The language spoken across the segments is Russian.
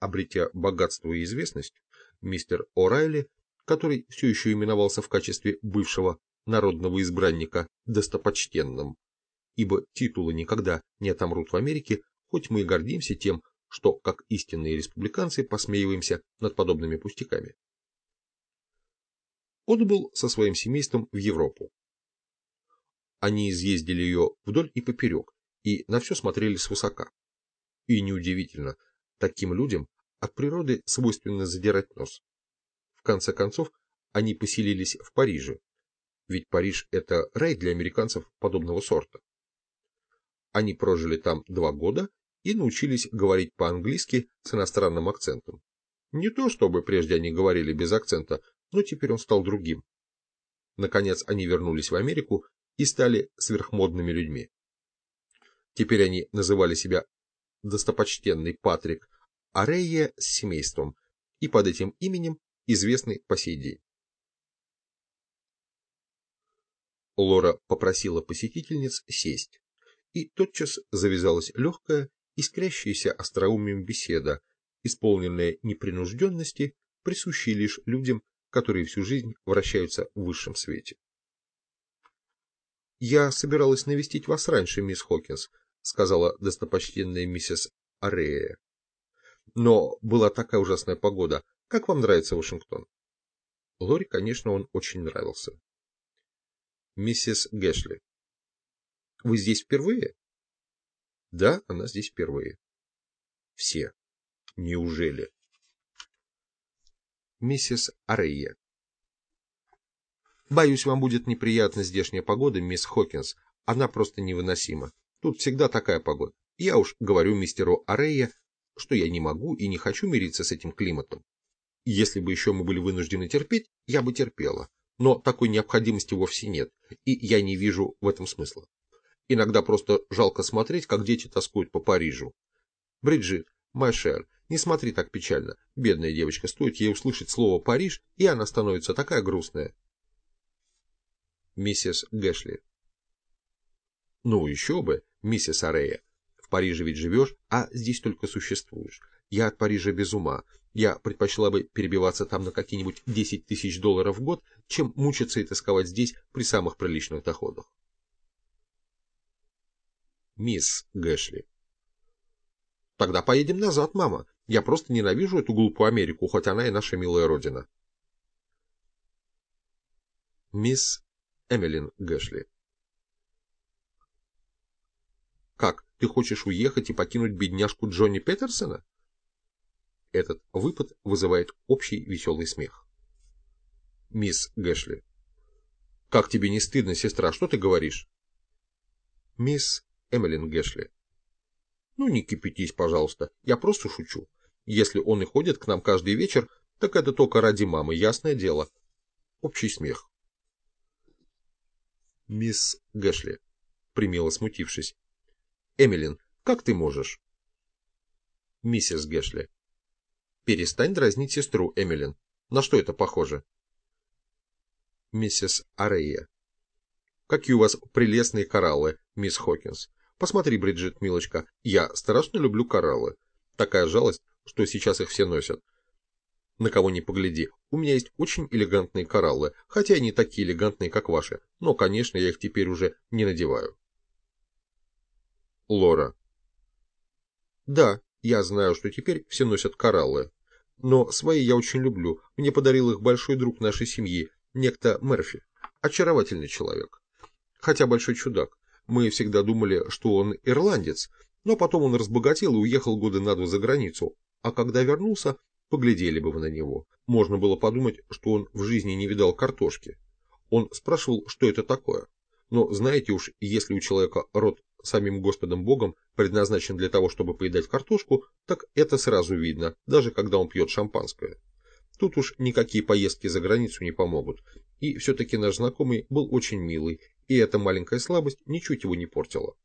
Обретя богатство и известность, мистер О'Райли, который все еще именовался в качестве бывшего народного избранника достопочтенным, ибо титулы никогда не отомрут в Америке, хоть мы и гордимся тем, что, как истинные республиканцы, посмеиваемся над подобными пустяками. Отбыл со своим семейством в Европу. Они изъездили ее вдоль и поперек, и на все смотрели свысока. И неудивительно, таким людям от природы свойственно задирать нос. В конце концов, они поселились в Париже, ведь Париж – это рай для американцев подобного сорта. Они прожили там два года и научились говорить по-английски с иностранным акцентом. Не то чтобы прежде они говорили без акцента, но теперь он стал другим. Наконец они вернулись в Америку и стали сверхмодными людьми. Теперь они называли себя достопочтенный Патрик Арейя с семейством и под этим именем известны по сей день. Лора попросила посетительниц сесть, и тотчас завязалась легкая, искрящаяся остроумием беседа, исполненная непринужденности, присущей лишь людям, которые всю жизнь вращаются в высшем свете. «Я собиралась навестить вас раньше, мисс Хокинс», сказала достопочтенная миссис Арея. «Но была такая ужасная погода. Как вам нравится Вашингтон?» Лори, конечно, он очень нравился. «Миссис Гэшли, вы здесь впервые?» «Да, она здесь впервые». «Все. Неужели?» «Миссис Арея, Боюсь, вам будет неприятна здешняя погода, мисс Хокинс. Она просто невыносима. Тут всегда такая погода. Я уж говорю мистеру Арея, что я не могу и не хочу мириться с этим климатом. Если бы еще мы были вынуждены терпеть, я бы терпела. Но такой необходимости вовсе нет, и я не вижу в этом смысла. Иногда просто жалко смотреть, как дети тоскуют по Парижу. Бриджит, Майшер, не смотри так печально. Бедная девочка, стоит ей услышать слово «Париж», и она становится такая грустная миссис Гэшли. Ну, еще бы, миссис Арея. В Париже ведь живешь, а здесь только существуешь. Я от Парижа без ума. Я предпочла бы перебиваться там на какие-нибудь 10 тысяч долларов в год, чем мучиться и тосковать здесь при самых приличных доходах. Мисс Гэшли. Тогда поедем назад, мама. Я просто ненавижу эту глупую Америку, хоть она и наша милая родина. Мисс Эмилин Гэшли. «Как, ты хочешь уехать и покинуть бедняжку Джонни Петерсона?» Этот выпад вызывает общий веселый смех. Мисс Гэшли. «Как тебе не стыдно, сестра, что ты говоришь?» Мисс Эмилин Гэшли. «Ну, не кипятись, пожалуйста, я просто шучу. Если он и ходит к нам каждый вечер, так это только ради мамы, ясное дело». Общий смех мисс Гэшли, примило смутившись. Эмилин, как ты можешь? Миссис Гэшли. Перестань дразнить сестру, Эмилин. На что это похоже? Миссис Арея. Какие у вас прелестные кораллы, мисс Хокинс. Посмотри, Бриджит, милочка, я страшно люблю кораллы. Такая жалость, что сейчас их все носят на кого ни погляди. У меня есть очень элегантные кораллы, хотя и не такие элегантные, как ваши, но, конечно, я их теперь уже не надеваю. Лора. Да, я знаю, что теперь все носят кораллы. Но свои я очень люблю. Мне подарил их большой друг нашей семьи, некто Мерфи. Очаровательный человек. Хотя большой чудак. Мы всегда думали, что он ирландец, но потом он разбогател и уехал годы на два за границу. А когда вернулся, Поглядели бы вы на него. Можно было подумать, что он в жизни не видал картошки. Он спрашивал, что это такое. Но знаете уж, если у человека рот самим Господом Богом предназначен для того, чтобы поедать картошку, так это сразу видно, даже когда он пьет шампанское. Тут уж никакие поездки за границу не помогут. И все-таки наш знакомый был очень милый, и эта маленькая слабость ничуть его не портила.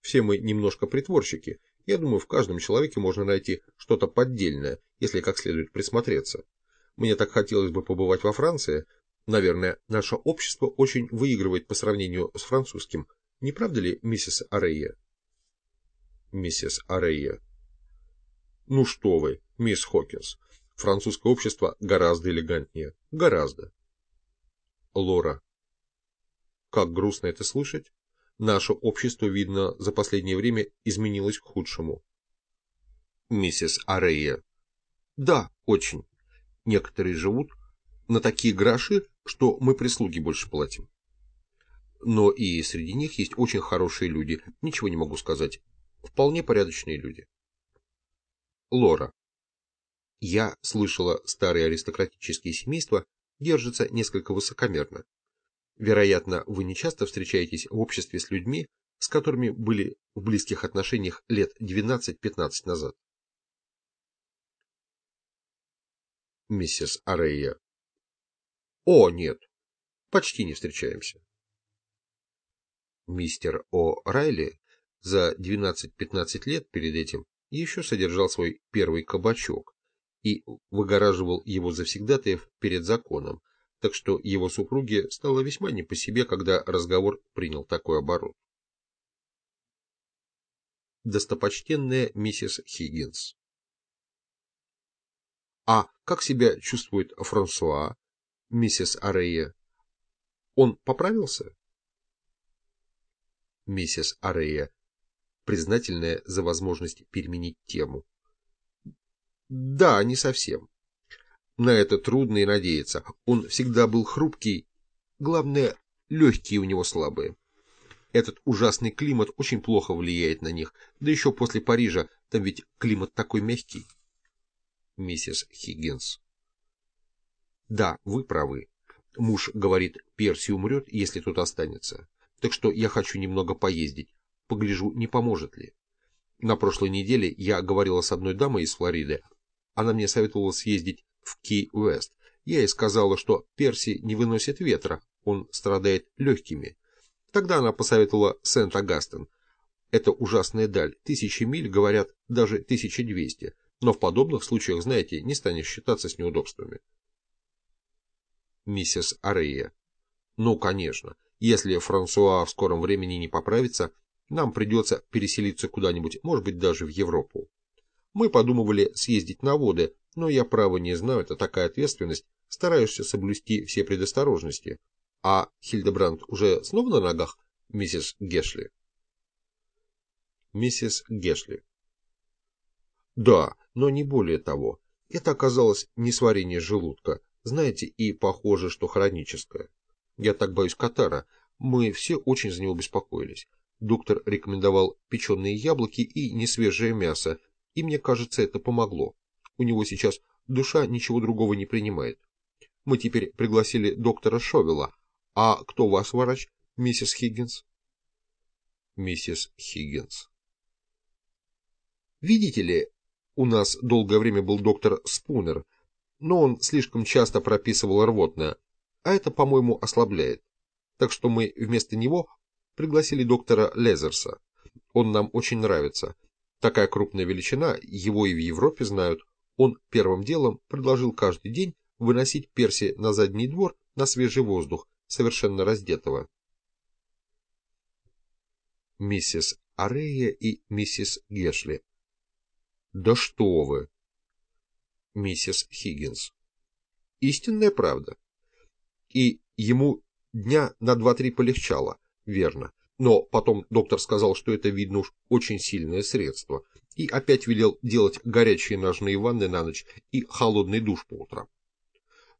Все мы немножко притворщики, я думаю, в каждом человеке можно найти что-то поддельное, если как следует присмотреться. Мне так хотелось бы побывать во Франции. Наверное, наше общество очень выигрывает по сравнению с французским. Не правда ли, миссис Арея? Миссис Арея. Ну что вы, Мисс Хокинс, французское общество гораздо элегантнее. Гораздо. Лора. Как грустно это слышать. Наше общество, видно, за последнее время изменилось к худшему. Миссис Арея. Да, очень. Некоторые живут на такие гроши, что мы прислуги больше платим. Но и среди них есть очень хорошие люди, ничего не могу сказать. Вполне порядочные люди. Лора. Я слышала, старые аристократические семейства держатся несколько высокомерно. Вероятно, вы не часто встречаетесь в обществе с людьми, с которыми были в близких отношениях лет 12-15 назад. Миссис Арея. О, нет, почти не встречаемся. Мистер О. Райли за 12-15 лет перед этим еще содержал свой первый кабачок и выгораживал его завсегдатаев перед законом, так что его супруге стало весьма не по себе, когда разговор принял такой оборот. Достопочтенная миссис Хиггинс. А как себя чувствует Франсуа, миссис Арея? Он поправился? Миссис Арея, признательная за возможность переменить тему. Да, не совсем. На это трудно и надеяться. Он всегда был хрупкий. Главное, легкие у него слабые. Этот ужасный климат очень плохо влияет на них. Да еще после Парижа, там ведь климат такой мягкий. Миссис Хиггинс. Да, вы правы. Муж говорит, Перси умрет, если тут останется. Так что я хочу немного поездить. Погляжу, не поможет ли. На прошлой неделе я говорила с одной дамой из Флориды. Она мне советовала съездить в Ки-Уэст. Я ей сказала, что Перси не выносит ветра, он страдает легкими. Тогда она посоветовала Сент-Агастен. Это ужасная даль, тысячи миль, говорят, даже 1200, но в подобных случаях, знаете, не станешь считаться с неудобствами. Миссис Арея. Ну, конечно, если Франсуа в скором времени не поправится, нам придется переселиться куда-нибудь, может быть, даже в Европу. Мы подумывали съездить на воды, но я право не знаю, это такая ответственность, стараешься соблюсти все предосторожности. А Хильдебранд уже снова на ногах, миссис Гешли? Миссис Гешли. Да, но не более того. Это оказалось несварение желудка, знаете, и похоже, что хроническое. Я так боюсь катара. Мы все очень за него беспокоились. Доктор рекомендовал печеные яблоки и несвежее мясо, и мне кажется, это помогло. У него сейчас душа ничего другого не принимает. Мы теперь пригласили доктора Шовела. А кто вас врач, миссис Хиггинс? Миссис Хиггинс. Видите ли, у нас долгое время был доктор Спунер, но он слишком часто прописывал рвотное, а это, по-моему, ослабляет. Так что мы вместо него пригласили доктора Лезерса. Он нам очень нравится. Такая крупная величина, его и в Европе знают. Он первым делом предложил каждый день выносить Перси на задний двор на свежий воздух, совершенно раздетого. Миссис Арея и миссис Гешли. Да что вы! Миссис Хиггинс. Истинная правда. И ему дня на два-три полегчало, верно. Но потом доктор сказал, что это, видно уж, очень сильное средство, и опять велел делать горячие ножные ванны на ночь и холодный душ по утрам.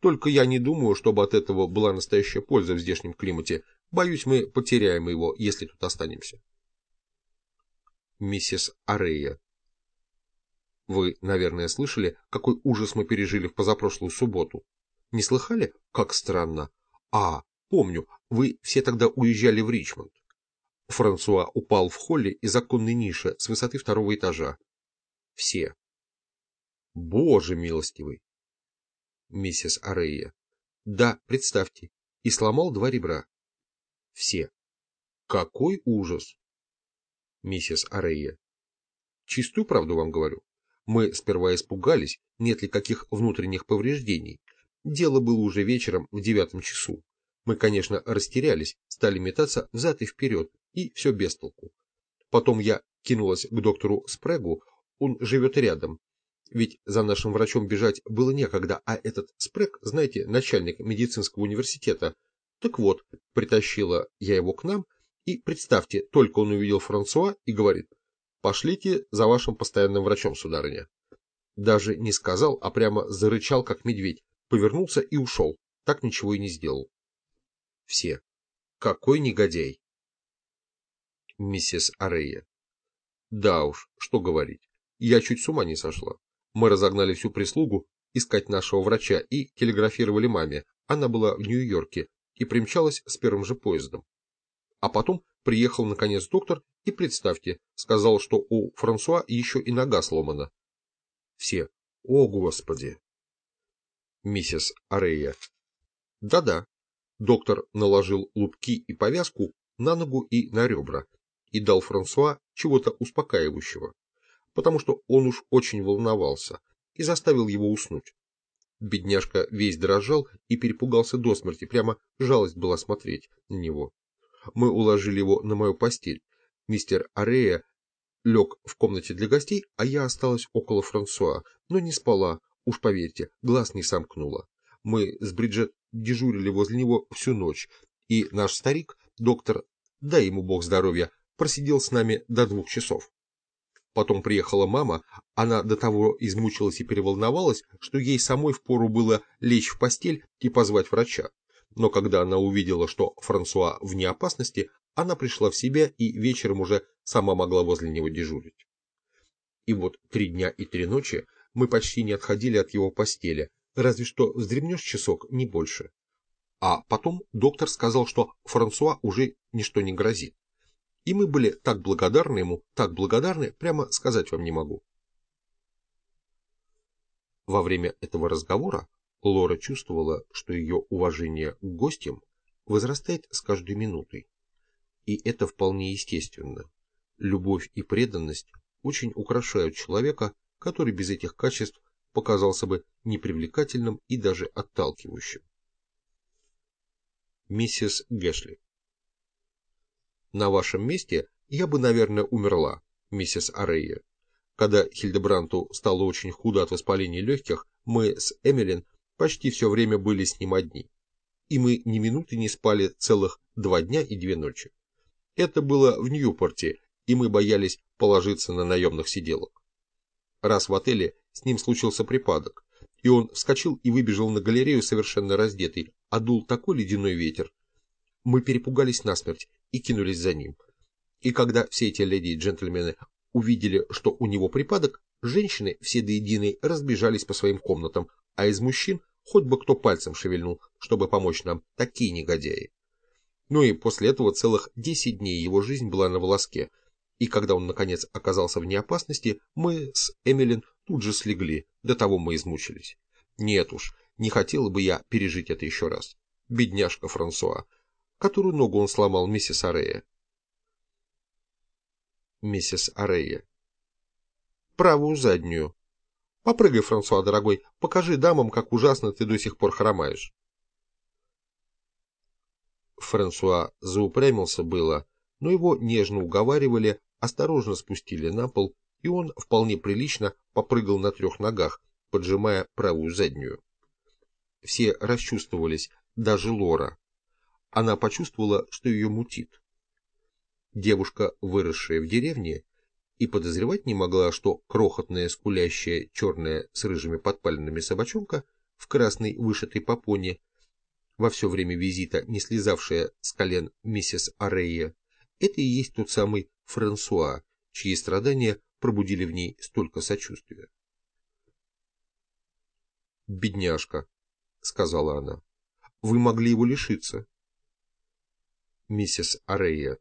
Только я не думаю, чтобы от этого была настоящая польза в здешнем климате. Боюсь, мы потеряем его, если тут останемся. Миссис Арея. Вы, наверное, слышали, какой ужас мы пережили в позапрошлую субботу. Не слыхали? Как странно. А, помню, вы все тогда уезжали в Ричмонд. Франсуа упал в холле из оконной ниши с высоты второго этажа. Все. Боже милостивый. Миссис Арея. Да, представьте. И сломал два ребра. Все. Какой ужас. Миссис Арея. Чистую правду вам говорю. Мы сперва испугались, нет ли каких внутренних повреждений. Дело было уже вечером в девятом часу. Мы, конечно, растерялись, стали метаться взад и вперед, и все без толку. Потом я кинулась к доктору Спрегу, он живет рядом. Ведь за нашим врачом бежать было некогда, а этот Спрек, знаете, начальник медицинского университета. Так вот, притащила я его к нам, и представьте, только он увидел Франсуа и говорит, пошлите за вашим постоянным врачом, сударыня. Даже не сказал, а прямо зарычал, как медведь, повернулся и ушел, так ничего и не сделал. Все. Какой негодяй! Миссис Арея. Да уж, что говорить, я чуть с ума не сошла. Мы разогнали всю прислугу искать нашего врача и телеграфировали маме. Она была в Нью-Йорке и примчалась с первым же поездом. А потом приехал наконец доктор и, представьте, сказал, что у Франсуа еще и нога сломана. Все. О, Господи! Миссис Арея. Да-да. Доктор наложил лупки и повязку на ногу и на ребра и дал Франсуа чего-то успокаивающего потому что он уж очень волновался, и заставил его уснуть. Бедняжка весь дрожал и перепугался до смерти, прямо жалость была смотреть на него. Мы уложили его на мою постель. Мистер Арея лег в комнате для гостей, а я осталась около Франсуа, но не спала, уж поверьте, глаз не сомкнула. Мы с Бриджет дежурили возле него всю ночь, и наш старик, доктор, дай ему бог здоровья, просидел с нами до двух часов. Потом приехала мама, она до того измучилась и переволновалась, что ей самой впору было лечь в постель и позвать врача. Но когда она увидела, что Франсуа вне опасности, она пришла в себя и вечером уже сама могла возле него дежурить. И вот три дня и три ночи мы почти не отходили от его постели, разве что вздремнешь часок, не больше. А потом доктор сказал, что Франсуа уже ничто не грозит. И мы были так благодарны ему, так благодарны, прямо сказать вам не могу. Во время этого разговора Лора чувствовала, что ее уважение к гостям возрастает с каждой минутой. И это вполне естественно. Любовь и преданность очень украшают человека, который без этих качеств показался бы непривлекательным и даже отталкивающим. Миссис Гэшли на вашем месте я бы, наверное, умерла, миссис Арея. Когда Хильдебранту стало очень худо от воспаления легких, мы с Эмилин почти все время были с ним одни. И мы ни минуты не спали целых два дня и две ночи. Это было в Ньюпорте, и мы боялись положиться на наемных сиделок. Раз в отеле с ним случился припадок, и он вскочил и выбежал на галерею совершенно раздетый, а дул такой ледяной ветер. Мы перепугались насмерть и кинулись за ним. И когда все эти леди и джентльмены увидели, что у него припадок, женщины все до единой разбежались по своим комнатам, а из мужчин хоть бы кто пальцем шевельнул, чтобы помочь нам, такие негодяи. Ну и после этого целых 10 дней его жизнь была на волоске, и когда он наконец оказался вне опасности, мы с Эмилин тут же слегли, до того мы измучились. Нет уж, не хотела бы я пережить это еще раз. Бедняжка Франсуа, Которую ногу он сломал, миссис Арея? Миссис Арея. Правую заднюю. Попрыгай, Франсуа, дорогой, покажи дамам, как ужасно ты до сих пор хромаешь. Франсуа заупрямился было, но его нежно уговаривали, осторожно спустили на пол, и он вполне прилично попрыгал на трех ногах, поджимая правую заднюю. Все расчувствовались, даже Лора она почувствовала, что ее мутит. Девушка, выросшая в деревне, и подозревать не могла, что крохотная скулящая черная с рыжими подпаленными собачонка в красной вышитой попоне, во все время визита не слезавшая с колен миссис Арея, это и есть тот самый Франсуа, чьи страдания пробудили в ней столько сочувствия. «Бедняжка», — сказала она, — «вы могли его лишиться» миссис Арея.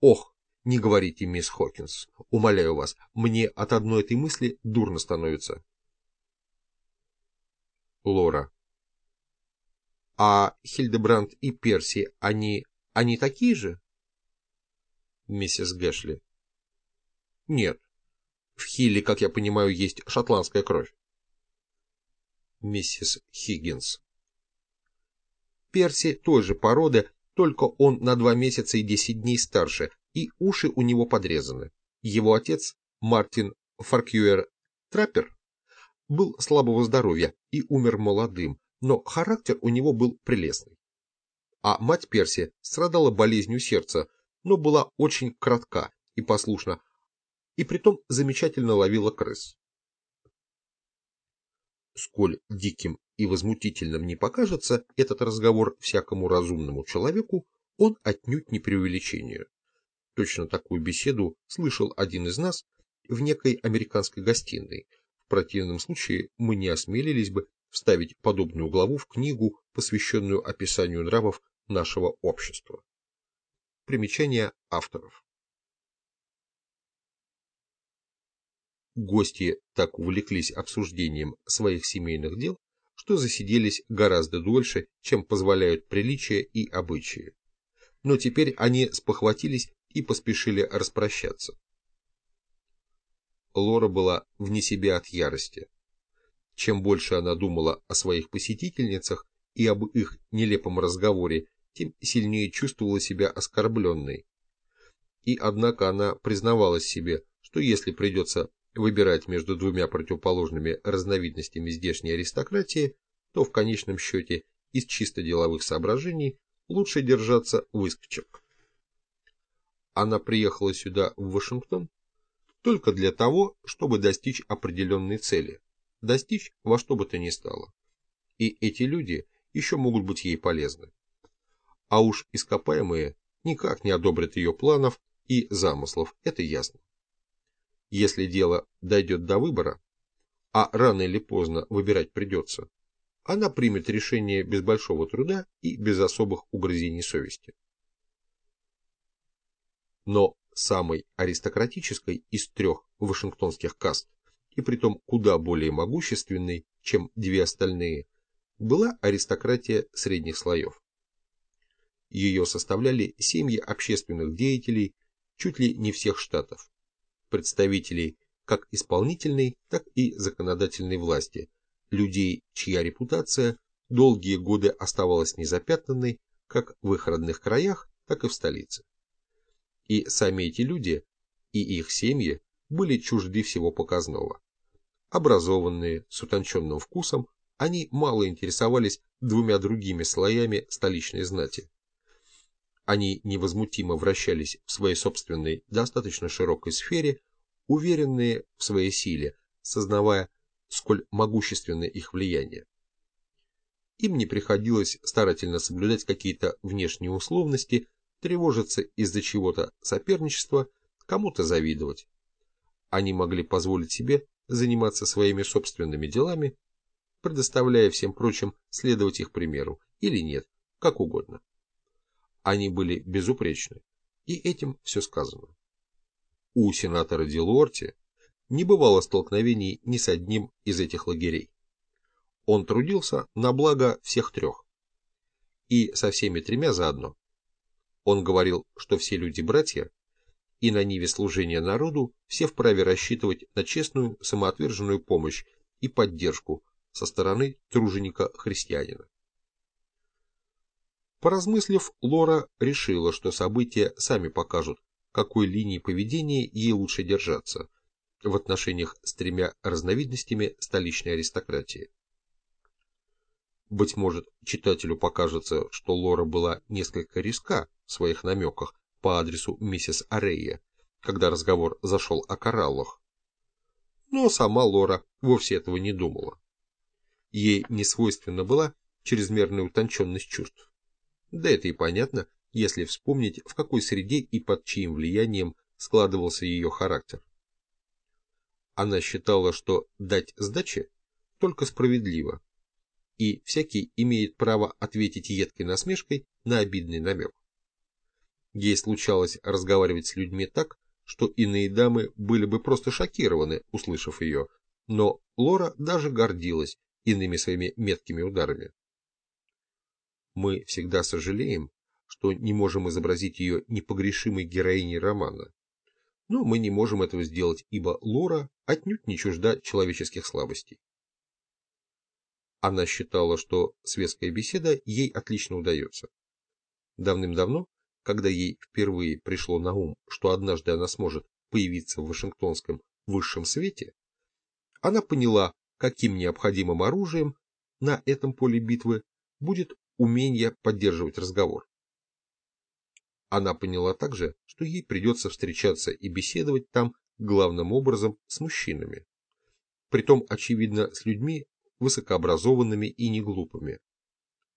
Ох, не говорите, мисс Хокинс, умоляю вас, мне от одной этой мысли дурно становится. Лора. А Хильдебранд и Перси, они... они такие же? Миссис Гэшли. Нет. В Хилле, как я понимаю, есть шотландская кровь. Миссис Хиггинс. Перси той же породы, только он на два месяца и десять дней старше, и уши у него подрезаны. Его отец, Мартин Фаркьюер Траппер был слабого здоровья и умер молодым, но характер у него был прелестный. А мать Перси страдала болезнью сердца, но была очень кратка и послушна, и притом замечательно ловила крыс. Сколь диким и возмутительным не покажется этот разговор всякому разумному человеку, он отнюдь не преувеличение. Точно такую беседу слышал один из нас в некой американской гостиной. В противном случае мы не осмелились бы вставить подобную главу в книгу, посвященную описанию нравов нашего общества. Примечание авторов. Гости так увлеклись обсуждением своих семейных дел, что засиделись гораздо дольше, чем позволяют приличия и обычаи. Но теперь они спохватились и поспешили распрощаться. Лора была вне себя от ярости. Чем больше она думала о своих посетительницах и об их нелепом разговоре, тем сильнее чувствовала себя оскорбленной. И однако она признавалась себе, что если придется выбирать между двумя противоположными разновидностями здешней аристократии, то в конечном счете из чисто деловых соображений лучше держаться выскочек. Она приехала сюда, в Вашингтон, только для того, чтобы достичь определенной цели, достичь во что бы то ни стало. И эти люди еще могут быть ей полезны. А уж ископаемые никак не одобрят ее планов и замыслов, это ясно. Если дело дойдет до выбора, а рано или поздно выбирать придется, она примет решение без большого труда и без особых угрызений совести. Но самой аристократической из трех вашингтонских каст, и притом куда более могущественной, чем две остальные, была аристократия средних слоев. Ее составляли семьи общественных деятелей чуть ли не всех штатов, представителей как исполнительной, так и законодательной власти, людей, чья репутация долгие годы оставалась незапятнанной как в их родных краях, так и в столице. И сами эти люди и их семьи были чужды всего показного. Образованные, с утонченным вкусом, они мало интересовались двумя другими слоями столичной знати. Они невозмутимо вращались в своей собственной, достаточно широкой сфере, уверенные в своей силе, сознавая, сколь могущественно их влияние. Им не приходилось старательно соблюдать какие-то внешние условности, тревожиться из-за чего-то соперничества, кому-то завидовать. Они могли позволить себе заниматься своими собственными делами, предоставляя всем прочим следовать их примеру, или нет, как угодно. Они были безупречны, и этим все сказано. У сенатора Дилуорти не бывало столкновений ни с одним из этих лагерей. Он трудился на благо всех трех. И со всеми тремя заодно. Он говорил, что все люди братья, и на ниве служения народу все вправе рассчитывать на честную самоотверженную помощь и поддержку со стороны труженика-христианина. Поразмыслив, Лора решила, что события сами покажут, какой линии поведения ей лучше держаться в отношениях с тремя разновидностями столичной аристократии. Быть может, читателю покажется, что Лора была несколько риска в своих намеках по адресу миссис Арея, когда разговор зашел о кораллах. Но сама Лора вовсе этого не думала. Ей не свойственна была чрезмерная утонченность чувств. Да это и понятно, если вспомнить, в какой среде и под чьим влиянием складывался ее характер. Она считала, что дать сдачи только справедливо, и всякий имеет право ответить едкой насмешкой на обидный намек. Ей случалось разговаривать с людьми так, что иные дамы были бы просто шокированы, услышав ее, но Лора даже гордилась иными своими меткими ударами. Мы всегда сожалеем, что не можем изобразить ее непогрешимой героиней романа. Но мы не можем этого сделать, ибо Лора отнюдь не чужда человеческих слабостей. Она считала, что светская беседа ей отлично удается. Давным-давно, когда ей впервые пришло на ум, что однажды она сможет появиться в Вашингтонском высшем свете, она поняла, каким необходимым оружием на этом поле битвы будет умение поддерживать разговор. Она поняла также, что ей придется встречаться и беседовать там главным образом с мужчинами. Притом, очевидно, с людьми высокообразованными и неглупыми.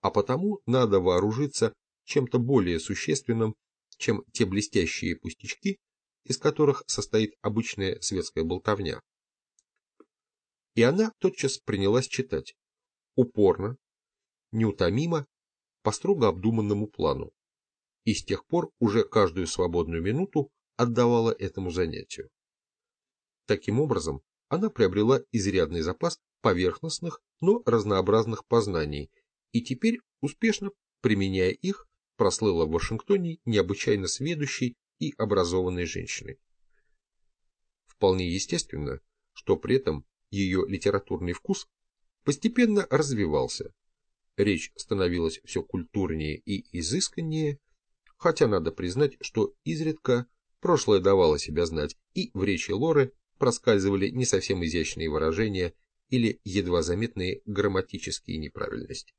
А потому надо вооружиться чем-то более существенным, чем те блестящие пустячки, из которых состоит обычная светская болтовня. И она тотчас принялась читать, упорно, неутомимо, по строго обдуманному плану, и с тех пор уже каждую свободную минуту отдавала этому занятию. Таким образом, она приобрела изрядный запас поверхностных, но разнообразных познаний, и теперь, успешно применяя их, прослыла в Вашингтоне необычайно сведущей и образованной женщиной. Вполне естественно, что при этом ее литературный вкус постепенно развивался. Речь становилась все культурнее и изысканнее, хотя надо признать, что изредка прошлое давало себя знать, и в речи Лоры проскальзывали не совсем изящные выражения или едва заметные грамматические неправильности.